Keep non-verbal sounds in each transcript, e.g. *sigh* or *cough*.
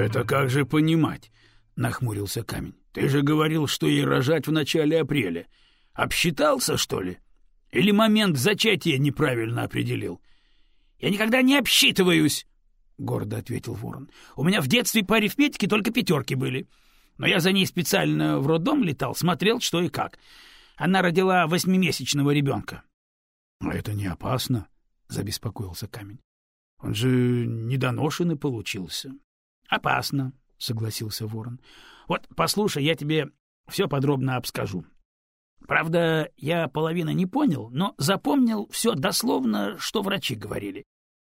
Это как же понимать? нахмурился камень. Ты же говорил, что ей рожать в начале апреля. Обсчитался, что ли? Или момент зачатия неправильно определил? Я никогда не обсчитываюсь, гордо ответил Ворон. У меня в детстве по арифметике только пятерки были. Но я за ней специально в роддом летал, смотрел, что и как. Она родила восьмимесячного ребенка. — А это не опасно? — забеспокоился камень. — Он же недоношенный получился. — Опасно, — согласился ворон. — Вот, послушай, я тебе все подробно обскажу. Правда, я половину не понял, но запомнил все дословно, что врачи говорили.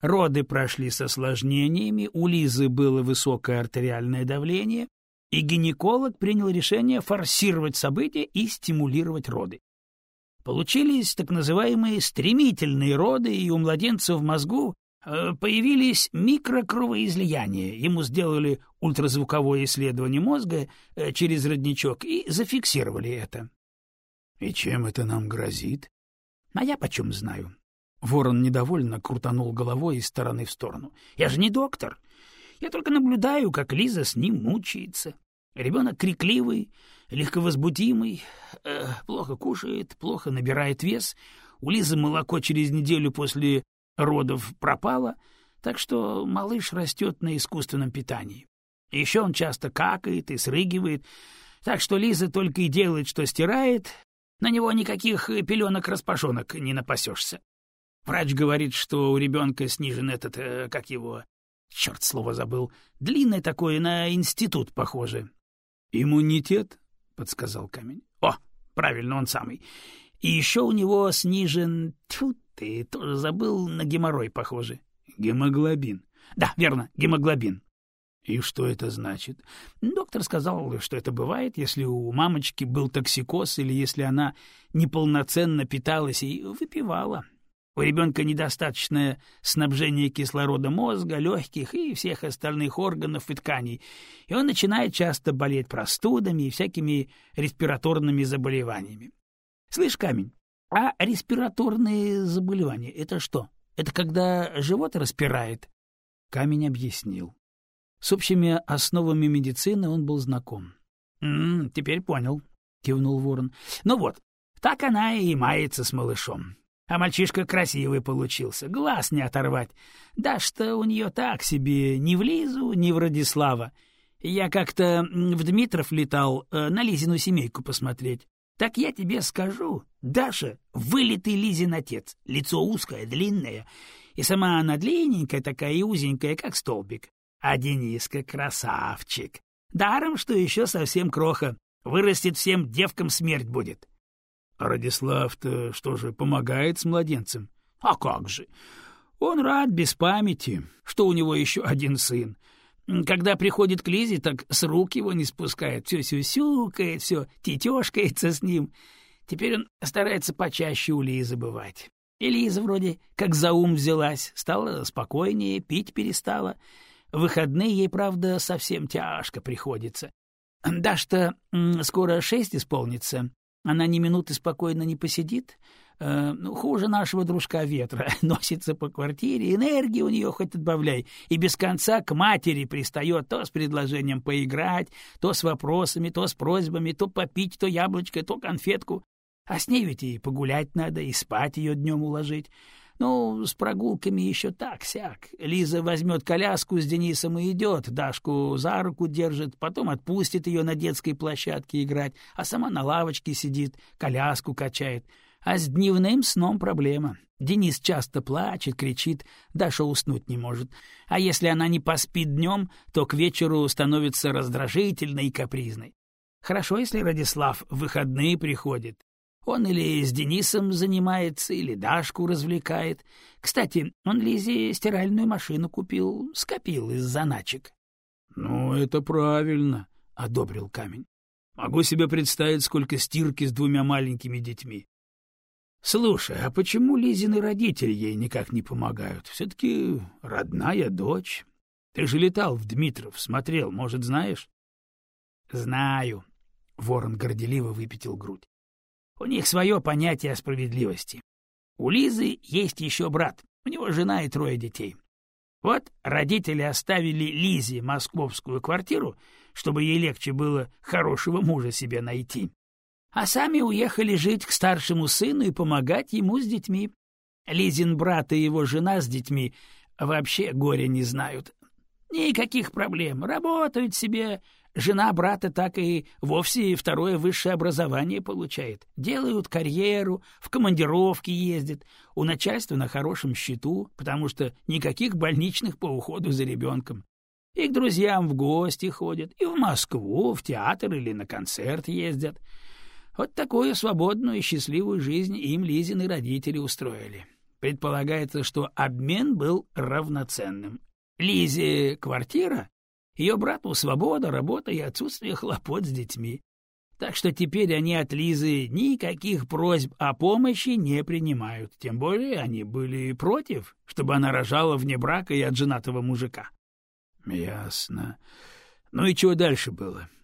Роды прошли с осложнениями, у Лизы было высокое артериальное давление, и гинеколог принял решение форсировать события и стимулировать роды. Получились так называемые стремительные роды, и у младенца в мозгу появились микрокровоизлияния. Ему сделали ультразвуковое исследование мозга э, через родничок и зафиксировали это. — И чем это нам грозит? — А я почем знаю. Ворон недовольно крутанул головой из стороны в сторону. — Я же не доктор. Я только наблюдаю, как Лиза с ним мучается. Ребенок крикливый, легковозбудимый, э, плохо кушает, плохо набирает вес. У Лизы молоко через неделю после родов пропало, так что малыш растет на искусственном питании. Еще он часто какает и срыгивает, так что Лиза только и делает, что стирает, на него никаких пеленок-распашонок не напасешься. Врач говорит, что у ребенка снижен этот, э, как его, Черт, слово забыл. Длинное такое, на институт похоже. — Иммунитет, — подсказал камень. — О, правильно, он самый. И еще у него снижен... Тьфу, ты тоже забыл, на геморрой похоже. — Гемоглобин. — Да, верно, гемоглобин. — И что это значит? Доктор сказал, что это бывает, если у мамочки был токсикоз или если она неполноценно питалась и выпивала. У ребенка недостаточное снабжение кислорода мозга, легких и всех остальных органов и тканей, и он начинает часто болеть простудами и всякими респираторными заболеваниями. Слышь, камень, а респираторные заболевания — это что? Это когда живот распирает? Камень объяснил. С общими основами медицины он был знаком. «М -м, — Теперь понял, — кивнул ворон. — Ну вот, так она и мается с малышом. А мальчишка красивый получился, глаз не оторвать. Да что у нее так себе, ни в Лизу, ни в Радислава. Я как-то в Дмитров летал э, на Лизину семейку посмотреть. Так я тебе скажу, Даша — вылитый Лизин отец, лицо узкое, длинное, и сама она длинненькая такая и узенькая, как столбик. А Дениска — красавчик. Даром, что еще совсем кроха, вырастет всем девкам смерть будет. А Радислав-то что же, помогает с младенцем? А как же? Он рад без памяти, что у него еще один сын. Когда приходит к Лизе, так с рук его не спускает, все сюсюкает, все тетешкается с ним. Теперь он старается почаще у Лизы бывать. И Лиза вроде как за ум взялась, стала спокойнее, пить перестала. В выходные ей, правда, совсем тяжко приходится. Дашь-то скоро шесть исполнится, она ни минуты спокойно не посидит. Э, ну, хуже нашего дружка ветра. *laughs* Носится по квартире, энергии у нее хоть отбавляй, и без конца к матери пристает то с предложением поиграть, то с вопросами, то с просьбами, то попить, то яблочко, то конфетку. А с ней ведь и погулять надо, и спать ее днем уложить. Ну, с прогулками еще так-сяк. Лиза возьмет коляску с Денисом и идет, Дашку за руку держит, потом отпустит ее на детской площадке играть, а сама на лавочке сидит, коляску качает. А с дневным сном проблема. Денис часто плачет, кричит, Даша уснуть не может. А если она не поспит днем, то к вечеру становится раздражительной и капризной. Хорошо, если Радислав в выходные приходит, он или с Денисом занимается, или Дашку развлекает. Кстати, он Лизе стиральную машину купил, скопил из заначек. — Ну, это правильно, — одобрил камень. — Могу себе представить, сколько стирки с двумя маленькими детьми. — Слушай, а почему Лизины родители ей никак не помогают? Все-таки родная дочь. Ты же летал в Дмитров, смотрел, может, знаешь? — Знаю. Ворон горделиво выпятил грудь. У них свое понятие о справедливости. У Лизы есть еще брат, у него жена и трое детей. Вот родители оставили Лизе московскую квартиру, чтобы ей легче было хорошего мужа себе найти. А сами уехали жить к старшему сыну и помогать ему с детьми. Лизин брат и его жена с детьми вообще горя не знают. Никаких проблем, работают себе. Жена брата так и вовсе второе высшее образование получает. Делают карьеру, в командировки ездят. У начальства на хорошем счету, потому что никаких больничных по уходу за ребенком. И к друзьям в гости ходят, и в Москву, в театр или на концерт ездят. Вот такую свободную и счастливую жизнь им Лизины родители устроили. Предполагается, что обмен был равноценным. Лизе квартира, ее брату свобода, работа и отсутствие хлопот с детьми. Так что теперь они от Лизы никаких просьб о помощи не принимают. Тем более они были против, чтобы она рожала вне брака и от женатого мужика. — Ясно. Ну и чего дальше было? —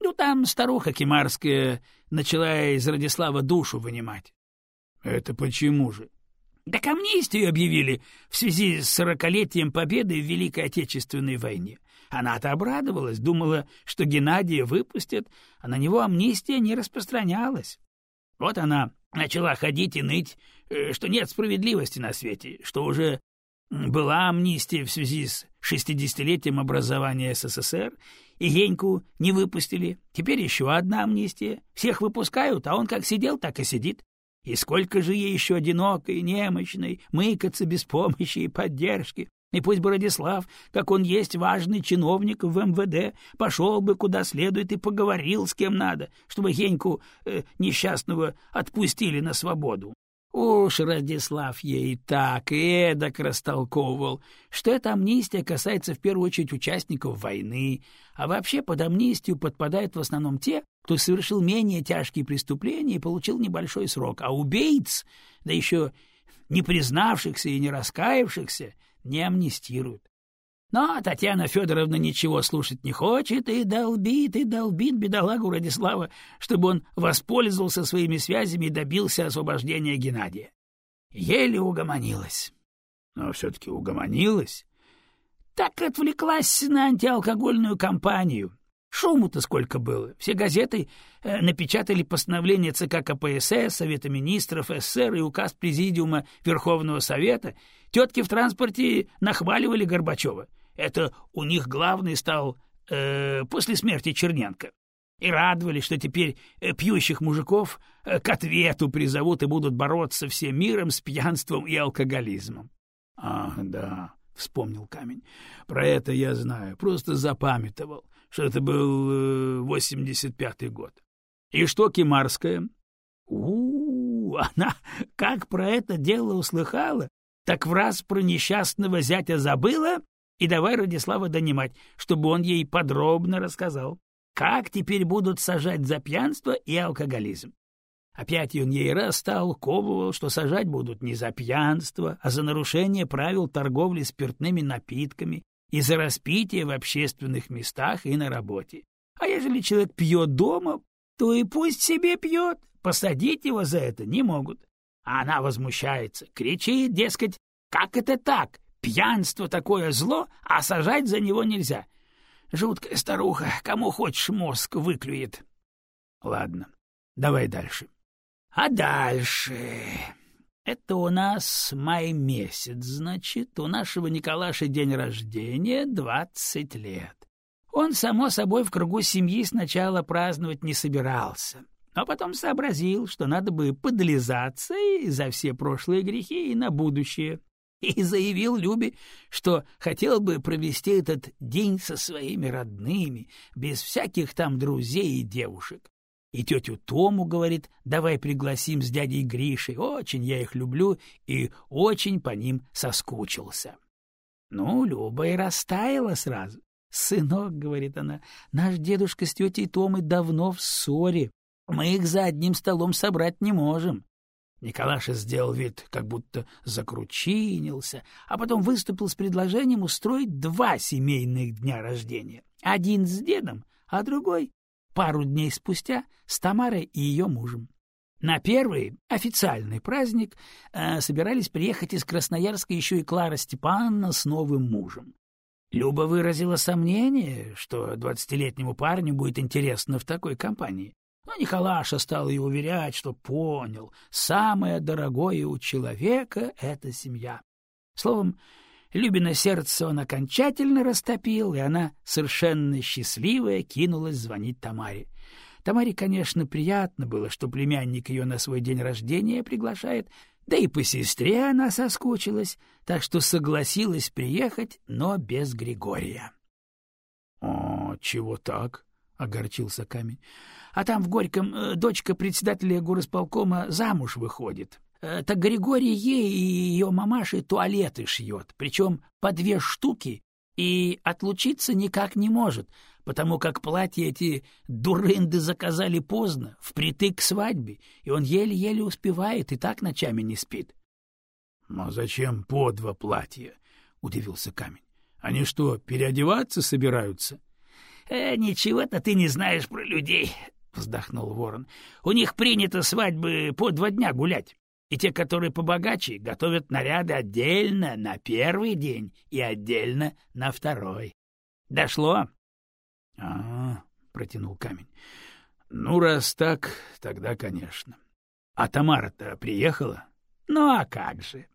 Ну, там старуха Кимарская начала из Радислава душу вынимать. — Это почему же? Да амнистию объявили в связи с сорокалетием победы в Великой Отечественной войне. Она-то обрадовалась, думала, что Геннадия выпустят, а на него амнистия не распространялась. Вот она начала ходить и ныть, э, что нет справедливости на свете, что уже была амнистия в связи с шестидесятилетием образования СССР, и Геньку не выпустили. Теперь еще одна амнистия. Всех выпускают, а он как сидел, так и сидит. И сколько же ей еще одинокой, немощной, мыкаться без помощи и поддержки. И пусть Бородислав, как он есть важный чиновник в МВД, пошел бы куда следует и поговорил с кем надо, чтобы Геньку э, несчастного отпустили на свободу. Уж Радислав ей так и эдак растолковывал, что эта амнистия касается в первую очередь участников войны, а вообще под амнистию подпадают в основном те, кто совершил менее тяжкие преступления и получил небольшой срок, а убийц, да еще не признавшихся и не раскаявшихся, не амнистируют. Но Татьяна Федоровна ничего слушать не хочет и долбит, и долбит бедолагу Радислава, чтобы он воспользовался своими связями и добился освобождения Геннадия. Еле угомонилась. Но все-таки угомонилась. Так отвлеклась на антиалкогольную кампанию. Шуму-то сколько было. Все газеты э, напечатали постановление ЦК КПСС, Совета министров СССР и указ Президиума Верховного Совета. Тетки в транспорте нахваливали Горбачева. Это у них главный стал э, после смерти Черненко. И радовались, что теперь э, пьющих мужиков э, к ответу призовут и будут бороться всем миром с пьянством и алкоголизмом. — А, да, — вспомнил камень. — Про это я знаю, просто запамятовал, что это был восемьдесят пятый год. И что Кимарская? У, -у, у она как про это дело услыхала, так в раз про несчастного зятя забыла и давай Радислава донимать, чтобы он ей подробно рассказал, как теперь будут сажать за пьянство и алкоголизм. Опять он ей раз толковывал, что сажать будут не за пьянство, а за нарушение правил торговли спиртными напитками и за распитие в общественных местах и на работе. А если человек пьет дома, то и пусть себе пьет, посадить его за это не могут. А она возмущается, кричит, дескать, как это так? Пьянство такое зло, а сажать за него нельзя. Жуткая старуха, кому хочешь мозг выклюет. Ладно, давай дальше. А дальше... Это у нас май месяц, значит, у нашего Николаша день рождения двадцать лет. Он, само собой, в кругу семьи сначала праздновать не собирался, но потом сообразил, что надо бы подлизаться и за все прошлые грехи и на будущее и заявил Любе, что хотел бы провести этот день со своими родными, без всяких там друзей и девушек. И тетю Тому говорит, давай пригласим с дядей Гришей, очень я их люблю и очень по ним соскучился. Ну, Люба и растаяла сразу. «Сынок», — говорит она, — «наш дедушка с тетей Томой давно в ссоре. Мы их за одним столом собрать не можем. Николаша сделал вид, как будто закручинился, а потом выступил с предложением устроить два семейных дня рождения. Один с дедом, а другой пару дней спустя с Тамарой и ее мужем. На первый официальный праздник э, собирались приехать из Красноярска еще и Клара Степановна с новым мужем. Люба выразила сомнение, что двадцатилетнему парню будет интересно в такой компании. Но Николаша стал ее уверять, что понял, самое дорогое у человека — это семья. Словом, Любина сердце он окончательно растопил, и она, совершенно счастливая, кинулась звонить Тамаре. Тамаре, конечно, приятно было, что племянник ее на свой день рождения приглашает, да и по сестре она соскучилась, так что согласилась приехать, но без Григория. — О, чего так? — огорчился камень. — А там в Горьком э, дочка председателя горосполкома замуж выходит. Э, так Григорий ей и ее мамаше туалеты шьет, причем по две штуки, и отлучиться никак не может, потому как платья эти дурынды заказали поздно, впритык к свадьбе, и он еле-еле успевает и так ночами не спит. — А зачем по два платья? — удивился камень. — Они что, переодеваться собираются? «Э, — Ничего-то ты не знаешь про людей, — вздохнул ворон. — У них принято свадьбы по два дня гулять. И те, которые побогаче, готовят наряды отдельно на первый день и отдельно на второй. Дошло? — А, — протянул камень. — Ну, раз так, тогда, конечно. А Тамара-то приехала? — Ну, а как же?